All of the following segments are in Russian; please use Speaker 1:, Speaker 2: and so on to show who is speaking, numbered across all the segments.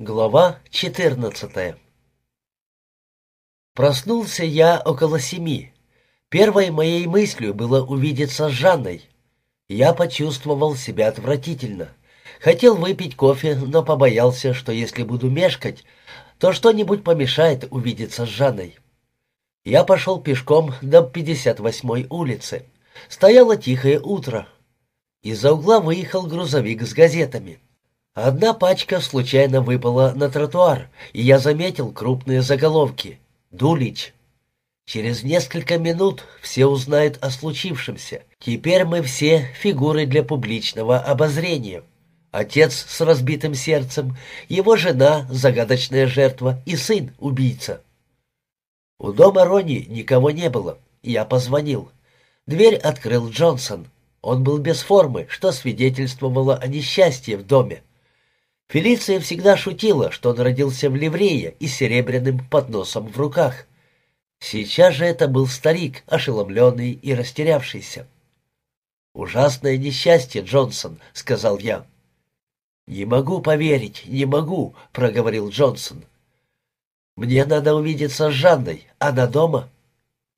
Speaker 1: Глава 14 Проснулся я около семи. Первой моей мыслью было увидеться с Жанной. Я почувствовал себя отвратительно. Хотел выпить кофе, но побоялся, что если буду мешкать, то что-нибудь помешает увидеться с Жанной. Я пошел пешком до 58-й улицы. Стояло тихое утро. Из-за угла выехал грузовик с газетами. Одна пачка случайно выпала на тротуар, и я заметил крупные заголовки. «Дулич». Через несколько минут все узнают о случившемся. Теперь мы все фигуры для публичного обозрения. Отец с разбитым сердцем, его жена — загадочная жертва и сын — убийца. У дома Ронни никого не было. Я позвонил. Дверь открыл Джонсон. Он был без формы, что свидетельствовало о несчастье в доме. Фелиция всегда шутила, что он родился в ливрее и серебряным подносом в руках. Сейчас же это был старик, ошеломленный и растерявшийся. «Ужасное несчастье, Джонсон», — сказал я. «Не могу поверить, не могу», — проговорил Джонсон. «Мне надо увидеться с Жанной. Она дома?»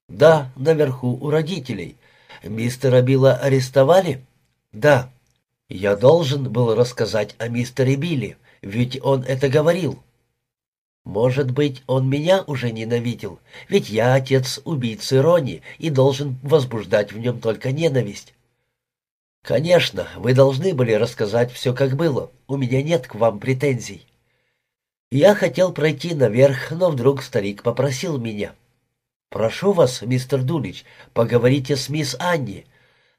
Speaker 1: «Да, наверху у родителей. Мистера Билла арестовали?» «Да». «Я должен был рассказать о мистере Билли, ведь он это говорил». «Может быть, он меня уже ненавидел, ведь я отец убийцы Рони и должен возбуждать в нем только ненависть». «Конечно, вы должны были рассказать все, как было. У меня нет к вам претензий». Я хотел пройти наверх, но вдруг старик попросил меня. «Прошу вас, мистер Дулич, поговорите с мисс Анни.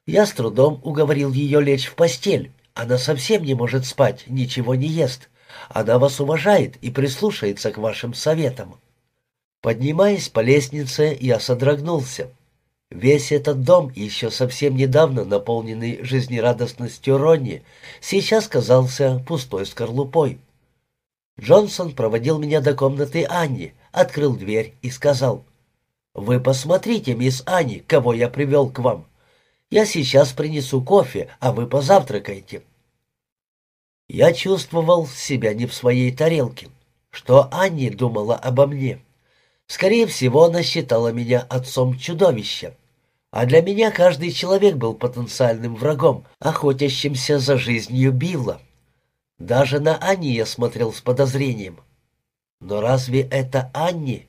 Speaker 1: Я с трудом уговорил ее лечь в постель. Она совсем не может спать, ничего не ест. Она вас уважает и прислушается к вашим советам. Поднимаясь по лестнице, я содрогнулся. Весь этот дом, еще совсем недавно наполненный жизнерадостностью Ронни, сейчас казался пустой скорлупой. Джонсон проводил меня до комнаты Анни, открыл дверь и сказал, «Вы посмотрите, мисс Анни, кого я привел к вам. Я сейчас принесу кофе, а вы позавтракайте». Я чувствовал себя не в своей тарелке. Что Анни думала обо мне? Скорее всего, она считала меня отцом чудовища. А для меня каждый человек был потенциальным врагом, охотящимся за жизнью Билла. Даже на Анни я смотрел с подозрением. Но разве это Анни?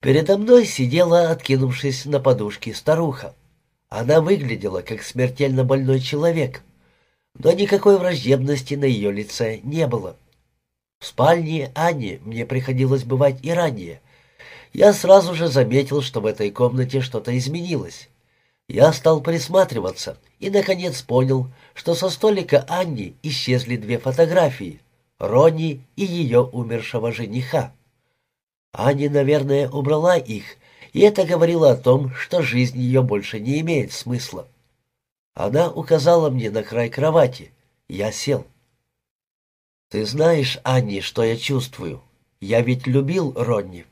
Speaker 1: Передо мной сидела, откинувшись на подушке, старуха. Она выглядела как смертельно больной человек, но никакой враждебности на ее лице не было. В спальне Ани мне приходилось бывать и ранее. Я сразу же заметил, что в этой комнате что-то изменилось. Я стал присматриваться и, наконец, понял, что со столика Анни исчезли две фотографии — Ронни и ее умершего жениха. Анни, наверное, убрала их, и это говорило о том, что жизнь ее больше не имеет смысла. Она указала мне на край кровати. Я сел. «Ты знаешь, Анни, что я чувствую? Я ведь любил Ронни».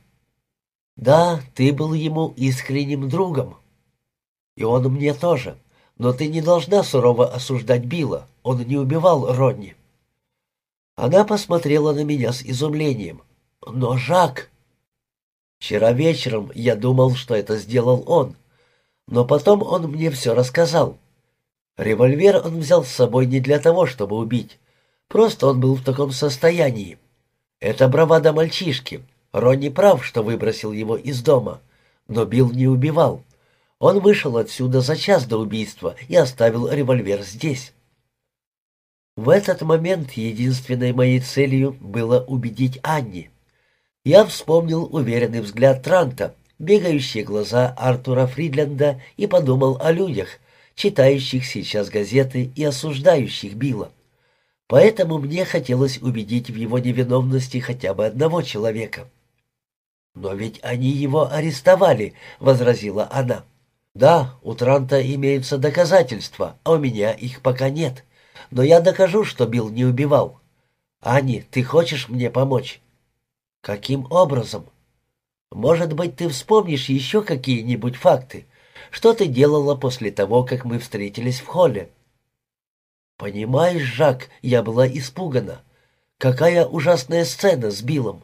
Speaker 1: «Да, ты был ему искренним другом. И он мне тоже. Но ты не должна сурово осуждать Билла. Он не убивал Ронни». Она посмотрела на меня с изумлением. «Но Жак...» Вчера вечером я думал, что это сделал он. Но потом он мне все рассказал. Револьвер он взял с собой не для того, чтобы убить. Просто он был в таком состоянии. Это бравада мальчишки. Ронни прав, что выбросил его из дома. Но Билл не убивал. Он вышел отсюда за час до убийства и оставил револьвер здесь. В этот момент единственной моей целью было убедить Анни. Я вспомнил уверенный взгляд Транта, бегающие глаза Артура Фридленда и подумал о людях, читающих сейчас газеты и осуждающих Билла. Поэтому мне хотелось убедить в его невиновности хотя бы одного человека. «Но ведь они его арестовали», — возразила она. «Да, у Транта имеются доказательства, а у меня их пока нет. Но я докажу, что Билл не убивал. Ани, ты хочешь мне помочь?» «Каким образом?» «Может быть, ты вспомнишь еще какие-нибудь факты? Что ты делала после того, как мы встретились в холле?» «Понимаешь, Жак, я была испугана. Какая ужасная сцена с Биллом.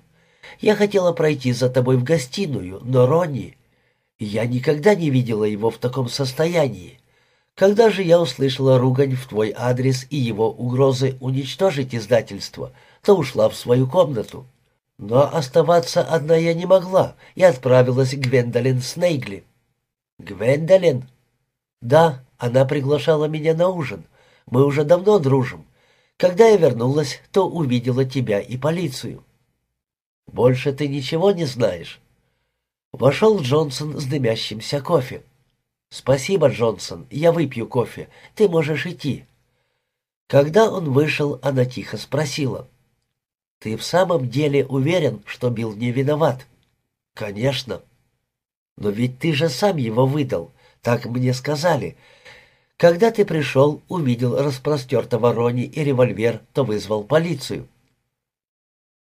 Speaker 1: Я хотела пройти за тобой в гостиную, но Ронни... Я никогда не видела его в таком состоянии. Когда же я услышала ругань в твой адрес и его угрозы уничтожить издательство, то ушла в свою комнату. Но оставаться одна я не могла и отправилась к Гвендолин Снейгли. «Гвендолин?» «Да, она приглашала меня на ужин. Мы уже давно дружим. Когда я вернулась, то увидела тебя и полицию». «Больше ты ничего не знаешь?» Вошел Джонсон с дымящимся кофе. «Спасибо, Джонсон, я выпью кофе. Ты можешь идти». Когда он вышел, она тихо спросила. «Ты в самом деле уверен, что Билл не виноват?» «Конечно». «Но ведь ты же сам его выдал, так мне сказали. Когда ты пришел, увидел распростертого Рони и револьвер, то вызвал полицию».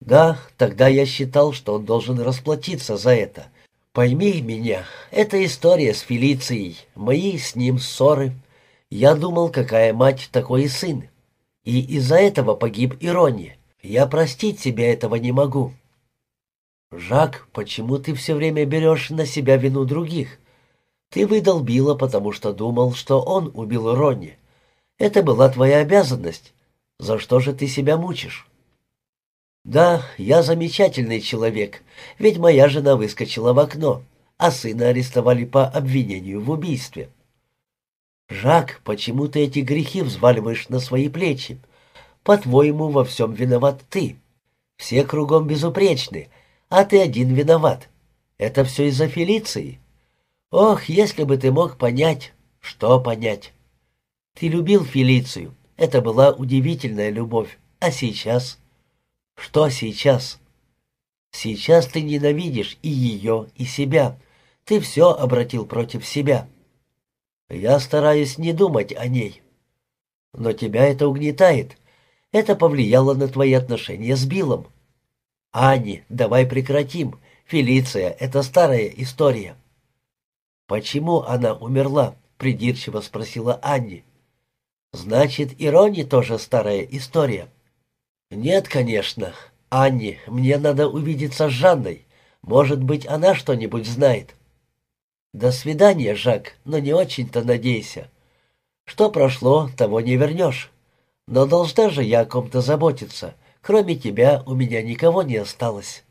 Speaker 1: «Да, тогда я считал, что он должен расплатиться за это. Пойми меня, это история с Фелицией, мои с ним ссоры. Я думал, какая мать, такой и сын. И из-за этого погиб Ирония. Я простить себя этого не могу. Жак, почему ты все время берешь на себя вину других? Ты выдал Билла, потому что думал, что он убил Ронни. Это была твоя обязанность. За что же ты себя мучишь? «Да, я замечательный человек, ведь моя жена выскочила в окно, а сына арестовали по обвинению в убийстве». «Жак, почему ты эти грехи взваливаешь на свои плечи? По-твоему, во всем виноват ты. Все кругом безупречны, а ты один виноват. Это все из-за Фелиции. Ох, если бы ты мог понять, что понять. Ты любил Фелицию, это была удивительная любовь, а сейчас...» Что сейчас? Сейчас ты ненавидишь и ее, и себя. Ты все обратил против себя. Я стараюсь не думать о ней. Но тебя это угнетает. Это повлияло на твои отношения с Биллом. Ани, давай прекратим. Фелиция — это старая история. Почему она умерла? Придирчиво спросила Анни. Значит, и Ронни тоже старая история. «Нет, конечно. Анни, мне надо увидеться с Жанной. Может быть, она что-нибудь знает». «До свидания, Жак, но не очень-то надейся. Что прошло, того не вернешь. Но должна же я о ком-то заботиться. Кроме тебя у меня никого не осталось».